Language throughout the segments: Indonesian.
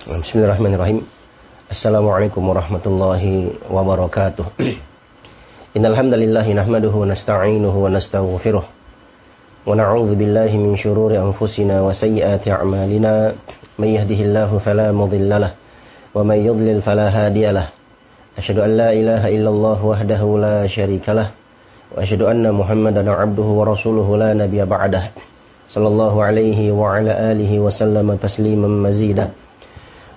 Bismillahirrahmanirrahim. Assalamualaikum warahmatullahi wabarakatuh. Innal hamdalillah nahmaduhu wa nasta'inuhu wa nastaghfiruh. Wa na'udzu billahi min shururi anfusina wa sayyiati a'malina. May yahdihillahu fala mudilla lahu wa may yudlil fala hadiya lahu. Asyhadu an la ilaha illallah wahdahu la syarika lah wa asyhadu anna Muhammadan 'abduhu wa rasuluhu la nabiyya ba'dah. Sallallahu alaihi wa ala alihi wa sallama tasliman mazida.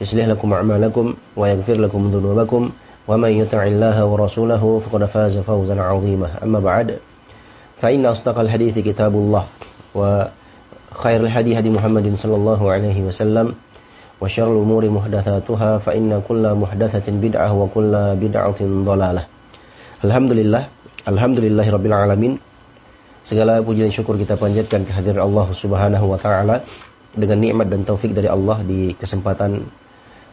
يصلح لكم أعمالكم ويغفر لكم ذنوبكم ومن يطع الله ورسوله فقد فاز فوزا عظيما أما بعد فإن أصدق الحديث كتاب الله وخير الحديث هدي محمد صلى الله عليه وسلم وشر الأمور محدثاتها فإن كل محدثة بدعة وكل بدعة ضلالة الحمد لله الحمد لله رب العالمين Segala puji dan syukur kita panjatkan kehadiran Allah Subhanahu wa taala dengan nikmat dan taufik dari Allah di kesempatan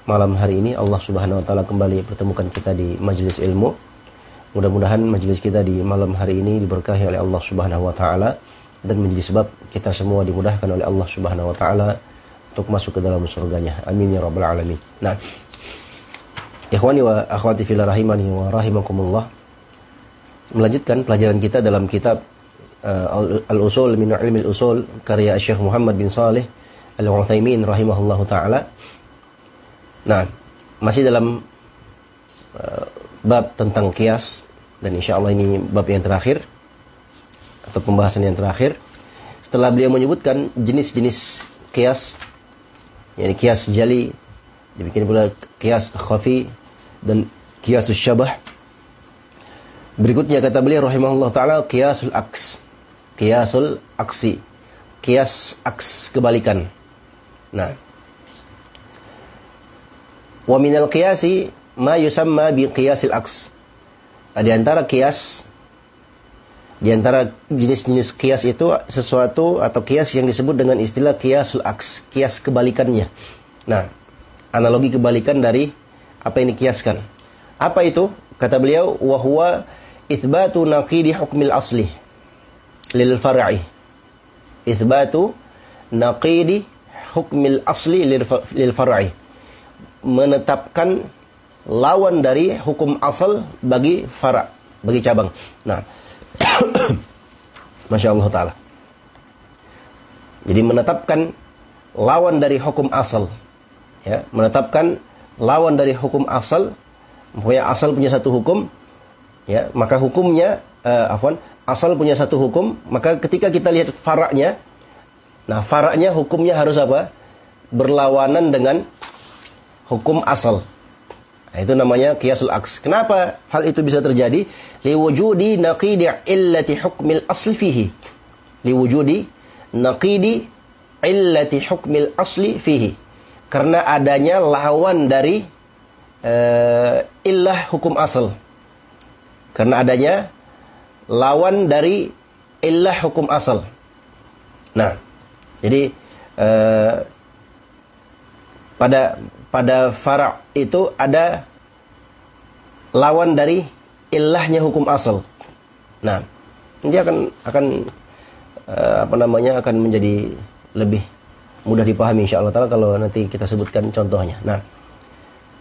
malam hari ini Allah Subhanahu wa taala kembali pertemukan kita di majelis ilmu. Mudah-mudahan majelis kita di malam hari ini diberkahi oleh Allah Subhanahu wa taala dan menjadi sebab kita semua dimudahkan oleh Allah Subhanahu wa taala untuk masuk ke dalam surganya. Amin ya rabbal alamin. Nah, ikhwani wa akhwati fillah rahimani wa rahimakumullah. Melanjutkan pelajaran kita dalam kitab uh, Al-Usul min Ilmi Al-Usul karya Syekh Muhammad bin Saleh Al-Utsaimin rahimahullahu taala Nah, masih dalam uh, bab tentang kias dan insya Allah ini bab yang terakhir atau pembahasan yang terakhir. Setelah beliau menyebutkan jenis-jenis kias, yakni kias jali, dibikin pula kias khafi dan kias syabah. Berikutnya kata beliau rahimahullah taala kiasul aks. Kiasul aksi. Kias aks kebalikan. Nah, Wa minal qiyasi ma yusamma bi qiyasil aks. Di antara kias di antara jenis-jenis kias itu sesuatu atau kias yang disebut dengan istilah kiasul aks, kias kebalikannya. Nah, analogi kebalikan dari apa yang dikiaskan. Apa itu? Kata beliau, wa huwa itsbatu naqidi hukmil asli lil far'i. Itsbatu naqidi hukmil asli lil far'i menetapkan lawan dari hukum asal bagi fara, bagi cabang. Nah, Masya Allah Ta'ala. Jadi menetapkan lawan dari hukum asal. Ya, menetapkan lawan dari hukum asal. Pokoknya asal punya satu hukum. Ya, maka hukumnya, uh, afwan, asal punya satu hukum. Maka ketika kita lihat faraknya, nah faraknya hukumnya harus apa? Berlawanan dengan hukum asal. Nah, itu namanya kiasul aks. Kenapa hal itu bisa terjadi? Liwujudi naqidi illati hukmil asli fihi. Liwujudi naqidi illati hukmil asli fihi. Karena adanya lawan dari uh, illah hukum asal. Karena adanya lawan dari illah hukum asal. Nah, jadi uh, pada pada fara' itu ada lawan dari ilahnya hukum asal. Nah, dia akan akan uh, apa namanya akan menjadi lebih mudah dipahami insyaallah taala kalau nanti kita sebutkan contohnya. Nah,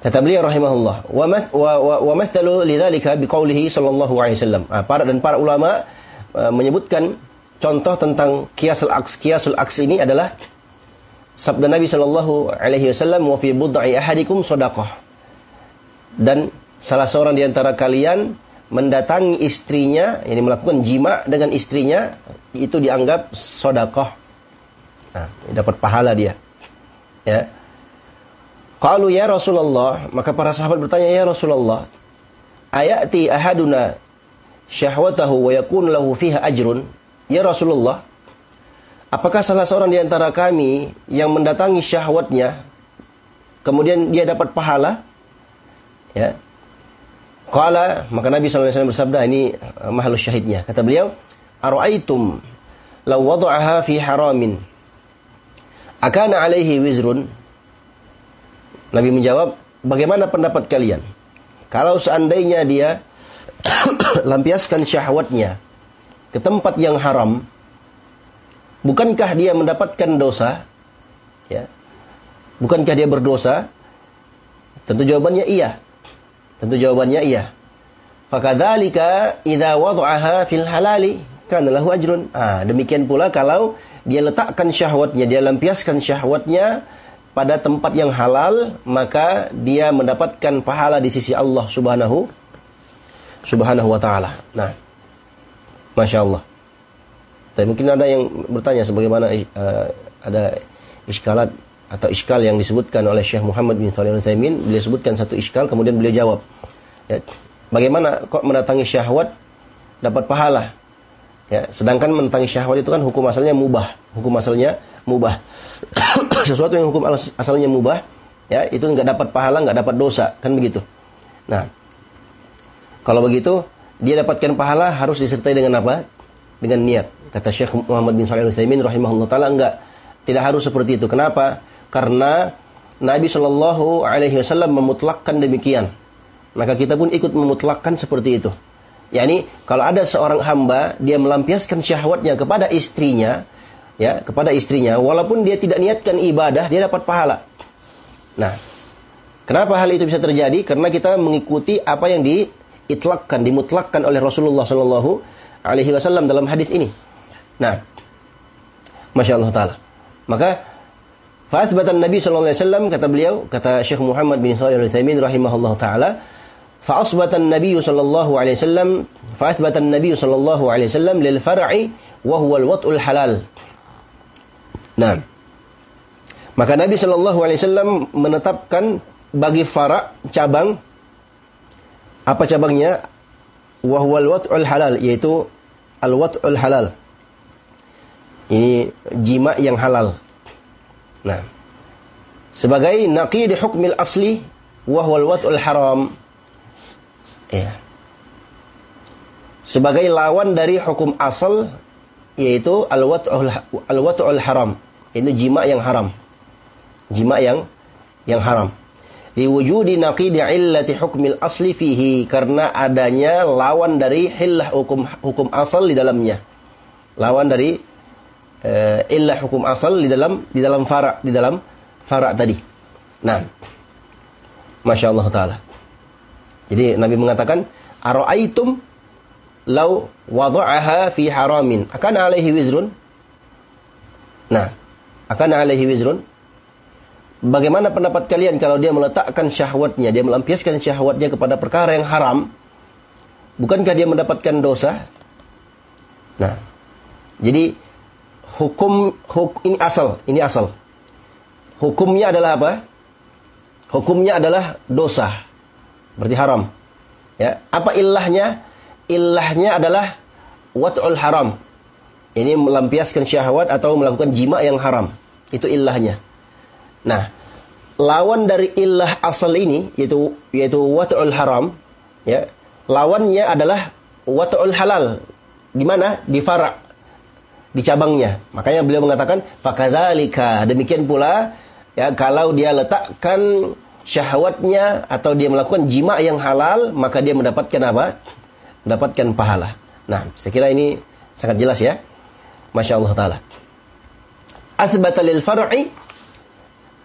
kata beliau rahimahullah, wa wa wa mathalu lidzalika biqaulihi sallallahu alaihi wasallam. Nah, para dan para ulama uh, menyebutkan contoh tentang kiasul aks. Kiasul aks ini adalah sabda Nabi Shallallahu Alaihi Wasallam wa fi budai ahadikum sodakoh dan salah seorang di antara kalian mendatangi istrinya ini melakukan jima dengan istrinya itu dianggap sodakoh nah, dapat pahala dia. Ya. Kalau ya Rasulullah maka para sahabat bertanya ya Rasulullah ayati ahaduna syahwatahu wa yakun lahu fiha ajrun? Ya Rasulullah Apakah salah seorang di antara kami yang mendatangi syahwatnya kemudian dia dapat pahala, ya. Qala, maka Nabi SAW bersabda, ini uh, mahalus syahidnya. Kata beliau, Aru'aitum law wada'aha fi haramin akana alaihi wizrun Nabi menjawab bagaimana pendapat kalian kalau seandainya dia lampiaskan syahwatnya ke tempat yang haram bukankah dia mendapatkan dosa ya bukankah dia berdosa tentu jawabannya iya tentu jawabannya iya fakadzalika idza wada'aha fil halali kana lahu ajrun. Ah, demikian pula kalau dia letakkan syahwatnya, dia lampiaskan syahwatnya pada tempat yang halal, maka dia mendapatkan pahala di sisi Allah Subhanahu Subhanahu wa taala. Nah, Masya Allah. Tapi mungkin ada yang bertanya sebagaimana uh, ada iskalat atau iskal yang disebutkan oleh Syekh Muhammad bin Shalih Al-Utsaimin, beliau sebutkan satu iskal kemudian beliau jawab. Ya, bagaimana kok mendatangi syahwat dapat pahala? Ya, sedangkan menentangi syahwat itu kan hukum asalnya mubah, hukum asalnya mubah. Sesuatu yang hukum asalnya mubah, ya itu nggak dapat pahala, nggak dapat dosa, kan begitu. Nah, kalau begitu dia dapatkan pahala harus disertai dengan apa? Dengan niat. Kata Syekh Muhammad bin Shalih Al-Utsaimin rahimahullah taala enggak, tidak harus seperti itu. Kenapa? Karena Nabi Shallallahu alaihi wasallam memutlakkan demikian. Maka kita pun ikut memutlakkan seperti itu yakni kalau ada seorang hamba dia melampiaskan syahwatnya kepada istrinya ya kepada istrinya walaupun dia tidak niatkan ibadah dia dapat pahala nah kenapa hal itu bisa terjadi karena kita mengikuti apa yang diitlakkan dimutlakkan oleh Rasulullah Shallallahu alaihi wasallam dalam hadis ini. Nah, masya Allah taala. Maka Fa'athbatan Nabi sallallahu alaihi wasallam kata beliau kata Syekh Muhammad bin Shalih Al-Utsaimin rahimahullah taala fa'asbatan Nabi sallallahu alaihi wasallam fa'athbatan Nabi sallallahu alaihi wasallam lil far'i wa huwa al-wat'ul halal. Nah, maka Nabi Shallallahu Alaihi Wasallam menetapkan bagi farak cabang apa cabangnya wahwal wat'ul halal yaitu al wat'ul halal ini jima yang halal nah sebagai naqid hukmil asli wahwal wat'ul haram Ya. Sebagai lawan dari hukum asal yaitu al-wat'ul haram. Itu jima yang haram. Jima yang yang haram. Liwujudi naqidi illati hukmil asli fihi karena adanya lawan dari hillah hukum hukum asal di dalamnya. Lawan dari uh, illah hukum asal di dalam di dalam fara di dalam fara tadi. Nah, masya Allah taala. Jadi Nabi mengatakan, "Ara'aitum law wada'aha fi haramin, akan alaihi wizrun?" Nah, akan alaihi wizrun? Bagaimana pendapat kalian kalau dia meletakkan syahwatnya, dia melampiaskan syahwatnya kepada perkara yang haram? Bukankah dia mendapatkan dosa? Nah, jadi hukum, hukum ini asal, ini asal. Hukumnya adalah apa? Hukumnya adalah dosa. Berarti haram. Ya, apa ilahnya? Ilahnya adalah wat'ul haram. Ini melampiaskan syahwat atau melakukan jima yang haram. Itu ilahnya. Nah, lawan dari ilah asal ini yaitu yaitu wat'ul haram, ya. Lawannya adalah wat'ul halal. Di mana? Di fara. Di cabangnya. Makanya beliau mengatakan fakadzalika. Demikian pula ya kalau dia letakkan syahwatnya atau dia melakukan jima yang halal, maka dia mendapatkan apa? Mendapatkan pahala. Nah, saya kira ini sangat jelas ya. Masya Allah Ta'ala. Asbata lil far'i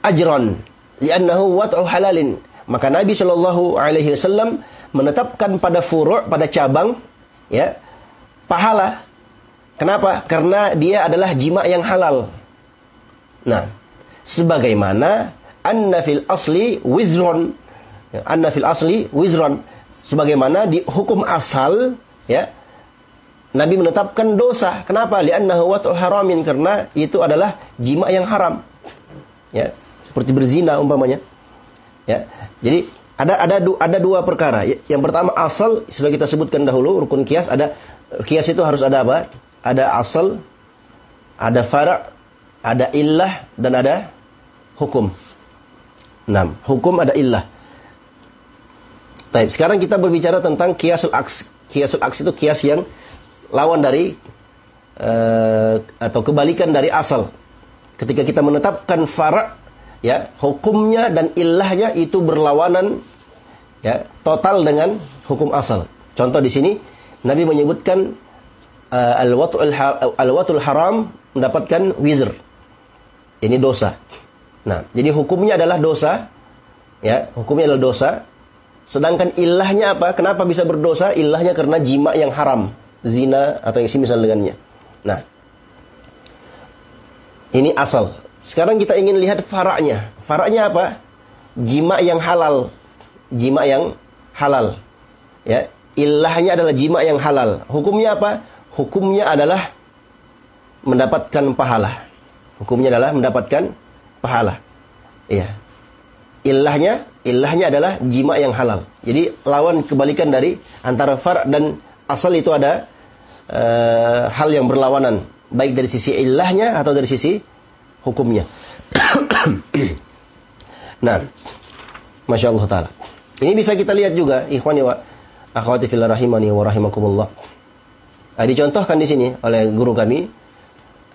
ajran li'annahu wat'u halalin. Maka Nabi Shallallahu Alaihi Wasallam menetapkan pada furu' pada cabang ya pahala. Kenapa? Karena dia adalah jima yang halal. Nah, sebagaimana anna fil asli wizron ya, anna fil asli wizron sebagaimana di hukum asal ya Nabi menetapkan dosa. Kenapa? Li'annahu wat'u haramin karena itu adalah jima yang haram. Ya, seperti berzina umpamanya. Ya. Jadi ada ada ada dua perkara. Ya, yang pertama asal sudah kita sebutkan dahulu rukun kias ada kias itu harus ada apa? Ada asal, ada fara, ada illah dan ada hukum. Enam. Hukum ada illah. Baik, sekarang kita berbicara tentang kiasul aks. Kiasul aks itu kias yang lawan dari uh, atau kebalikan dari asal. Ketika kita menetapkan fara, ya hukumnya dan illahnya itu berlawanan, ya total dengan hukum asal. Contoh di sini Nabi menyebutkan uh, al-watul haram mendapatkan wizr. Ini dosa. Nah, jadi hukumnya adalah dosa. Ya, hukumnya adalah dosa. Sedangkan ilahnya apa? Kenapa bisa berdosa? Ilahnya karena jima yang haram, zina atau yang semisal dengannya. Nah, ini asal. Sekarang kita ingin lihat faraknya. Faraknya apa? Jima yang halal. Jima yang halal. Ya, ilahnya adalah jima yang halal. Hukumnya apa? Hukumnya adalah mendapatkan pahala. Hukumnya adalah mendapatkan pahala. Iya. Ilahnya, ilahnya adalah jima yang halal. Jadi lawan kebalikan dari antara far dan asal itu ada uh, hal yang berlawanan, baik dari sisi ilahnya atau dari sisi hukumnya. nah, masya Allah taala. Ini bisa kita lihat juga, ikhwani wa akhwati fillah rahimani wa rahimakumullah. Nah, dicontohkan di sini oleh guru kami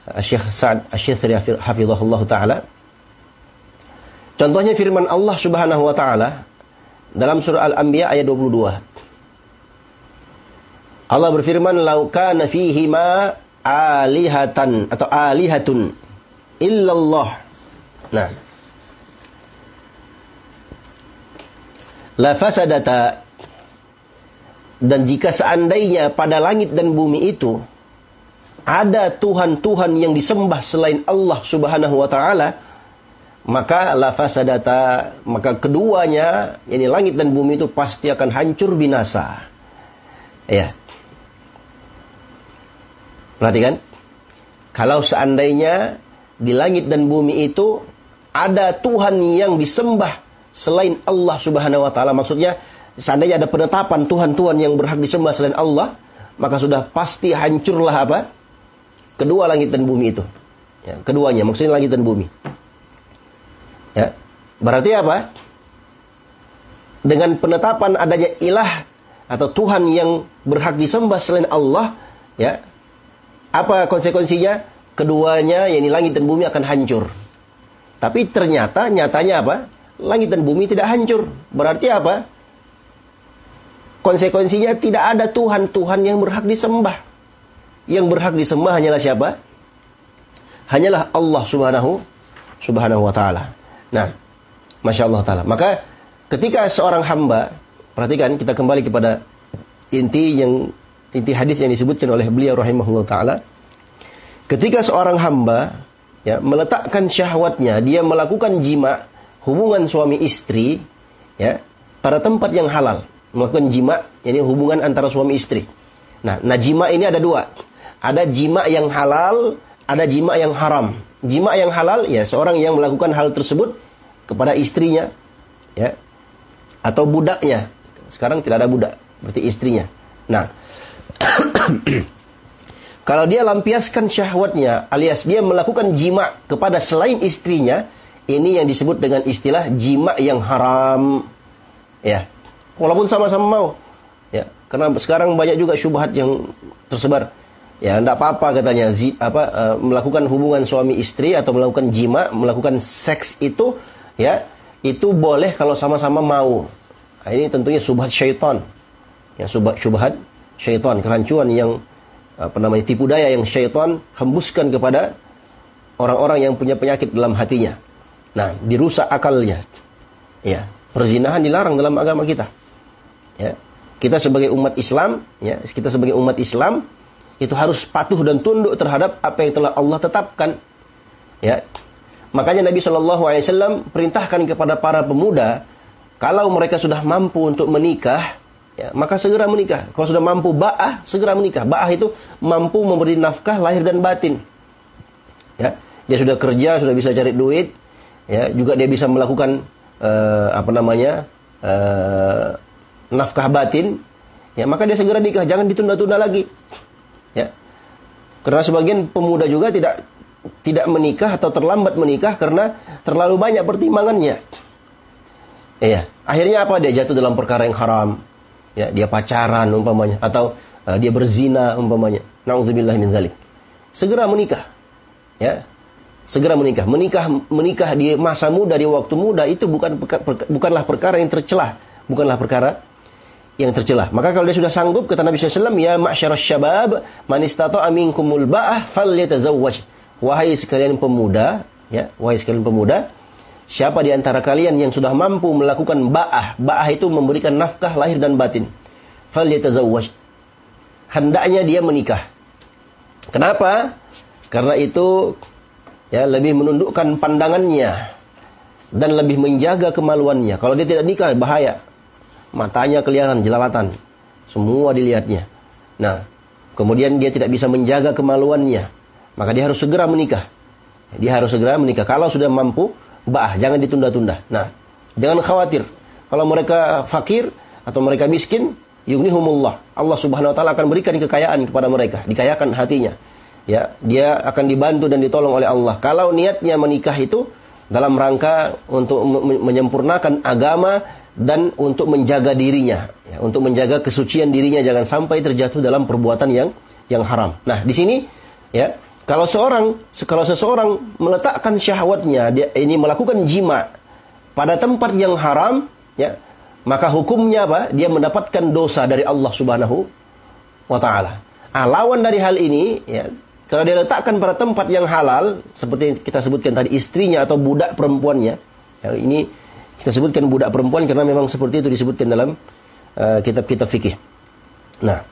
Syekh Sa'ad Asy-Syithri hafizahullah taala. Contohnya firman Allah Subhanahu wa taala dalam surah Al-Anbiya ayat 22. Allah berfirman, "Lau kana fihi ma alihatan atau alihatun illallah." Nah. La fasadata dan jika seandainya pada langit dan bumi itu ada Tuhan-Tuhan yang disembah selain Allah Subhanahu wa taala, maka la fasadata, maka keduanya, yakni langit dan bumi itu pasti akan hancur binasa. Ya. Perhatikan. Kalau seandainya di langit dan bumi itu ada Tuhan yang disembah selain Allah Subhanahu wa taala, maksudnya seandainya ada penetapan Tuhan-Tuhan yang berhak disembah selain Allah, maka sudah pasti hancurlah apa? Kedua langit dan bumi itu. Ya, keduanya, maksudnya langit dan bumi. Ya, berarti apa? Dengan penetapan adanya ilah atau Tuhan yang berhak disembah selain Allah, ya, apa konsekuensinya? Keduanya, yakni langit dan bumi akan hancur. Tapi ternyata, nyatanya apa? Langit dan bumi tidak hancur. Berarti apa? Konsekuensinya tidak ada Tuhan-Tuhan yang berhak disembah yang berhak disembah hanyalah siapa? Hanyalah Allah Subhanahu Subhanahu wa taala. Nah, Masya Allah taala. Maka ketika seorang hamba, perhatikan kita kembali kepada inti yang inti hadis yang disebutkan oleh beliau rahimahullah taala. Ketika seorang hamba ya meletakkan syahwatnya, dia melakukan jima, hubungan suami istri ya pada tempat yang halal, melakukan jima, ini hubungan antara suami istri. Nah, najima ini ada dua. Ada jima yang halal, ada jima yang haram. Jima yang halal ya seorang yang melakukan hal tersebut kepada istrinya ya atau budaknya. Sekarang tidak ada budak, berarti istrinya. Nah, kalau dia lampiaskan syahwatnya alias dia melakukan jima kepada selain istrinya, ini yang disebut dengan istilah jima yang haram. Ya. Walaupun sama-sama mau. Ya, karena sekarang banyak juga syubhat yang tersebar Ya, tidak apa-apa katanya zi, apa uh, melakukan hubungan suami istri atau melakukan jima, melakukan seks itu ya, itu boleh kalau sama-sama mau. Nah, ini tentunya subhat syaitan. Ya, subhat syaitan, kerancuan yang apa namanya tipu daya yang syaitan hembuskan kepada orang-orang yang punya penyakit dalam hatinya. Nah, dirusak akalnya. Ya, perzinahan dilarang dalam agama kita. Ya. Kita sebagai umat Islam, ya, kita sebagai umat Islam itu harus patuh dan tunduk terhadap apa yang telah Allah tetapkan. Ya. Makanya Nabi Shallallahu Alaihi Wasallam perintahkan kepada para pemuda, kalau mereka sudah mampu untuk menikah, ya, maka segera menikah. Kalau sudah mampu ba'ah, segera menikah. Ba'ah itu mampu memberi nafkah lahir dan batin. Ya, dia sudah kerja, sudah bisa cari duit, ya, juga dia bisa melakukan uh, apa namanya uh, nafkah batin, ya maka dia segera nikah, jangan ditunda-tunda lagi. Ya. Karena sebagian pemuda juga tidak tidak menikah atau terlambat menikah karena terlalu banyak pertimbangannya. Iya. Akhirnya apa? Dia jatuh dalam perkara yang haram. Ya, dia pacaran umpamanya atau uh, dia berzina umpamanya. Nauzubillah min dzalik. Segera menikah. Ya. Segera menikah. Menikah menikah di masa muda, di waktu muda itu bukan bukanlah perkara yang tercelah, bukanlah perkara yang tercelah. Maka kalau dia sudah sanggup kata Nabi SAW, ya ma'syarasy syabab, man istata'a minkumul ba'ah falyatazawwaj. Wahai sekalian pemuda, ya, wahai sekalian pemuda, Siapa di antara kalian yang sudah mampu melakukan ba'ah? Ba'ah itu memberikan nafkah lahir dan batin. Falyatazawwaj. Hendaknya dia menikah. Kenapa? Karena itu ya lebih menundukkan pandangannya dan lebih menjaga kemaluannya. Kalau dia tidak nikah bahaya. Matanya kelihatan jelalatan. Semua dilihatnya. Nah, kemudian dia tidak bisa menjaga kemaluannya. Maka dia harus segera menikah. Dia harus segera menikah. Kalau sudah mampu, ba'ah, jangan ditunda-tunda. Nah, jangan khawatir. Kalau mereka fakir atau mereka miskin, yughnihumullah. Allah Subhanahu wa taala akan berikan kekayaan kepada mereka, dikayakan hatinya. Ya, dia akan dibantu dan ditolong oleh Allah. Kalau niatnya menikah itu dalam rangka untuk menyempurnakan agama dan untuk menjaga dirinya, ya, untuk menjaga kesucian dirinya jangan sampai terjatuh dalam perbuatan yang yang haram. Nah, di sini ya kalau seorang, kalau seseorang meletakkan syahwatnya, dia ini melakukan jima pada tempat yang haram, ya, maka hukumnya apa? Dia mendapatkan dosa dari Allah Subhanahu wa taala. Ah, lawan dari hal ini, ya, kalau dia letakkan pada tempat yang halal, seperti kita sebutkan tadi istrinya atau budak perempuannya, ya, ini kita sebutkan budak perempuan karena memang seperti itu disebutkan dalam uh, kitab-kitab fikih. Nah,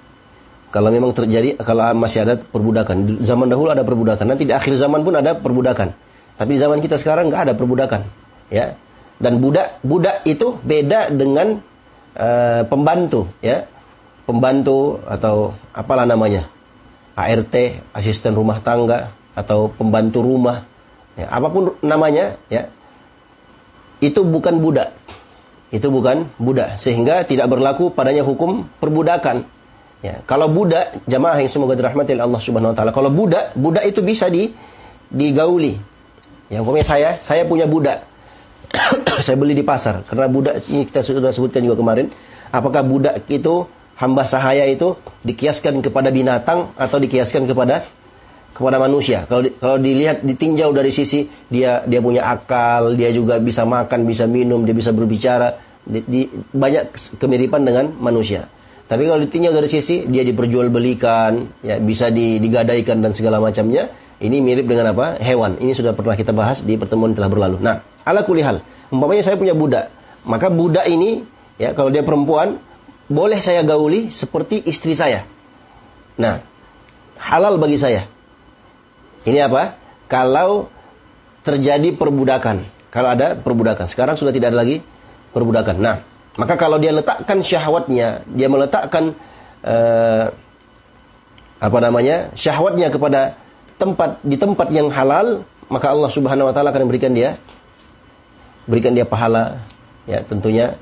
kalau memang terjadi, kalau masih ada perbudakan. Zaman dahulu ada perbudakan. Nanti di akhir zaman pun ada perbudakan. Tapi di zaman kita sekarang nggak ada perbudakan. Ya. Dan budak budak itu beda dengan uh, pembantu, ya. Pembantu atau apalah namanya. ART, asisten rumah tangga atau pembantu rumah. Ya, apa pun namanya, ya. Itu bukan budak. Itu bukan budak sehingga tidak berlaku padanya hukum perbudakan. Ya, kalau budak, jamaah yang semoga dirahmati oleh Allah Subhanahu wa taala. Kalau budak, budak itu bisa di digauli. Yang umpamanya saya, saya punya budak. saya beli di pasar karena budak ini kita sudah sebutkan juga kemarin. Apakah budak itu hamba sahaya itu dikiaskan kepada binatang atau dikiaskan kepada kepada manusia. Kalau di, kalau dilihat ditinjau dari sisi dia dia punya akal, dia juga bisa makan, bisa minum, dia bisa berbicara, di, di, banyak kemiripan dengan manusia. Tapi kalau ditinjau dari sisi dia diperjualbelikan, ya bisa digadaikan dan segala macamnya, ini mirip dengan apa? Hewan. Ini sudah pernah kita bahas di pertemuan telah berlalu. Nah, ala kulihal, umpamanya saya punya budak, maka budak ini ya kalau dia perempuan boleh saya gauli seperti istri saya. Nah, halal bagi saya. Ini apa? Kalau terjadi perbudakan. Kalau ada perbudakan. Sekarang sudah tidak ada lagi perbudakan. Nah, maka kalau dia letakkan syahwatnya, dia meletakkan uh, apa namanya? syahwatnya kepada tempat di tempat yang halal, maka Allah Subhanahu wa taala akan berikan dia berikan dia pahala ya tentunya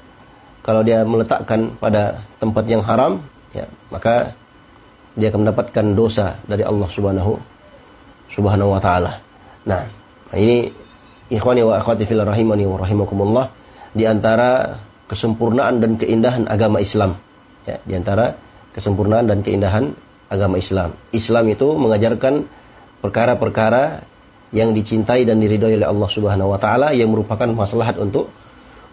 kalau dia meletakkan pada tempat yang haram ya maka dia akan mendapatkan dosa dari Allah Subhanahu Subhanahu wa taala. Nah, ini ikhwani wa akhwati fil rahimani wa rahimakumullah di antara kesempurnaan dan keindahan agama Islam. Ya, di antara kesempurnaan dan keindahan agama Islam. Islam itu mengajarkan perkara-perkara yang dicintai dan diridhoi oleh Allah Subhanahu wa taala yang merupakan maslahat untuk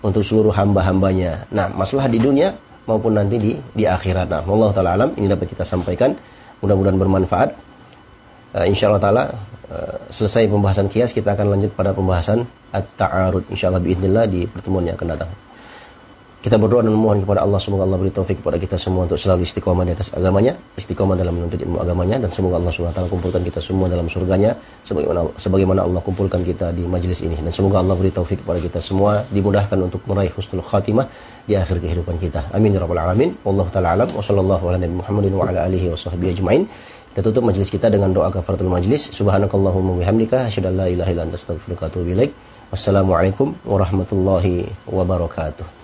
untuk seluruh hamba-hambanya. Nah, masalah di dunia maupun nanti di di akhirat. Nah, Allah taala alam ini dapat kita sampaikan. Mudah-mudahan bermanfaat. Uh, insyaallah taala uh, selesai pembahasan kias kita akan lanjut pada pembahasan at-ta'arud insyaallah biidznillah di pertemuan yang akan datang. Kita berdoa dan memohon kepada Allah semoga Allah beri taufik kepada kita semua untuk selalu istiqomah di atas agamanya, istiqomah dalam menuntut ilmu agamanya dan semoga Allah SWT kumpulkan kita semua dalam surganya sebagaimana sebagaimana Allah kumpulkan kita di majlis ini dan semoga Allah beri taufik kepada kita semua dimudahkan untuk meraih husnul khatimah di akhir kehidupan kita. Amin ya rabbal alamin. Wallahu taala alam wa ala nabi Muhammadin wa ala alihi wa ajmain. Kita tutup majlis kita dengan doa kafaratul majlis. Subhanakallahumma bihamdika asyhadu an la ilaha illa anta astaghfiruka wa atubu ilaik. Wassalamualaikum warahmatullahi wabarakatuh.